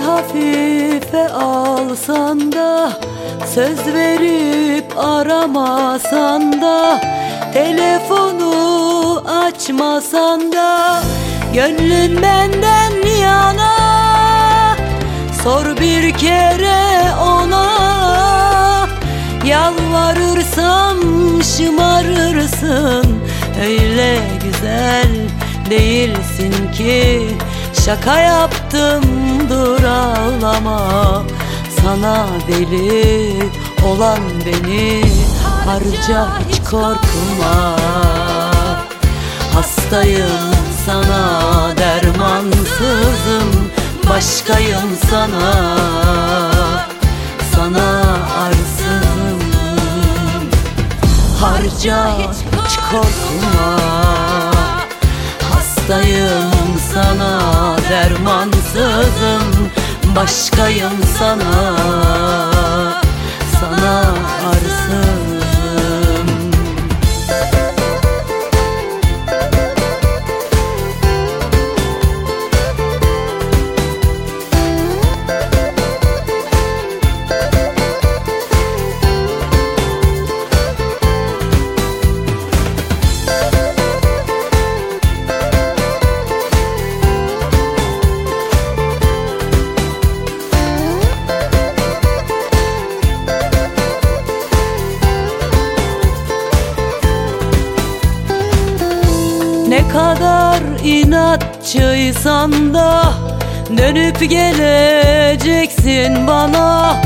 hafife alsan da Söz verip aramasan da Telefonu açmasan da Gönlün benden yana. Sor bir kere ona Yalvarırsam şımarırsın. Öyle güzel değilsin ki. Şaka yaptım dur ağlama. Sana deli olan beni Harca hiç korkma. Hastayım sana dermansızım Başkayım sana. Sana arsızım Harca hiç korkma dermansızım Başkayım Sana Ne kadar inatçıysan da Dönüp geleceksin bana.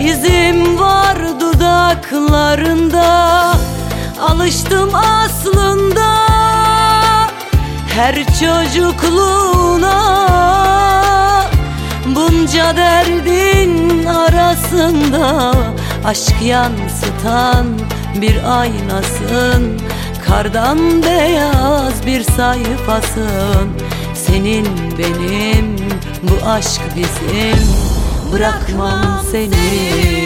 İzim var dudaklarında Alıştım aslında. Her çocukluğuna Bunca derdin arasında Aşk yansıtan bir aynasın Kardan beyaz bir sayfasın. Senin benim bu aşk bizim. Bırakmam seni.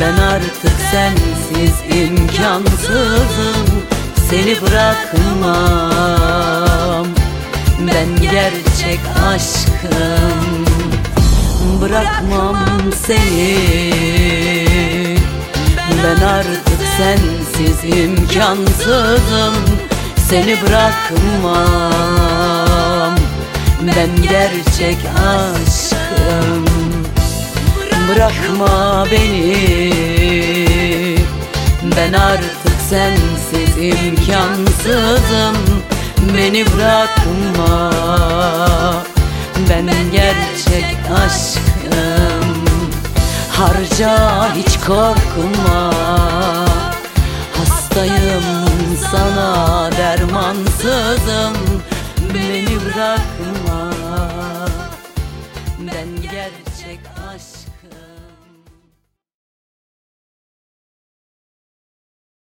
Ben artık sensiz imkansızım. Seni bırakmam. Ben gerçek aşkım. Bırakmam seni. Ben artık sensiz imkansızım. Seni bırakmam. Ben gerçek aşkım. Bırakma beni. Ben artık sensiz imkansızım. Beni bırakma. Ben gerçek aşkım. Harca hiç korkma Hastayım sana dermansızım. Beni bırakma. Ben gerçek aşkım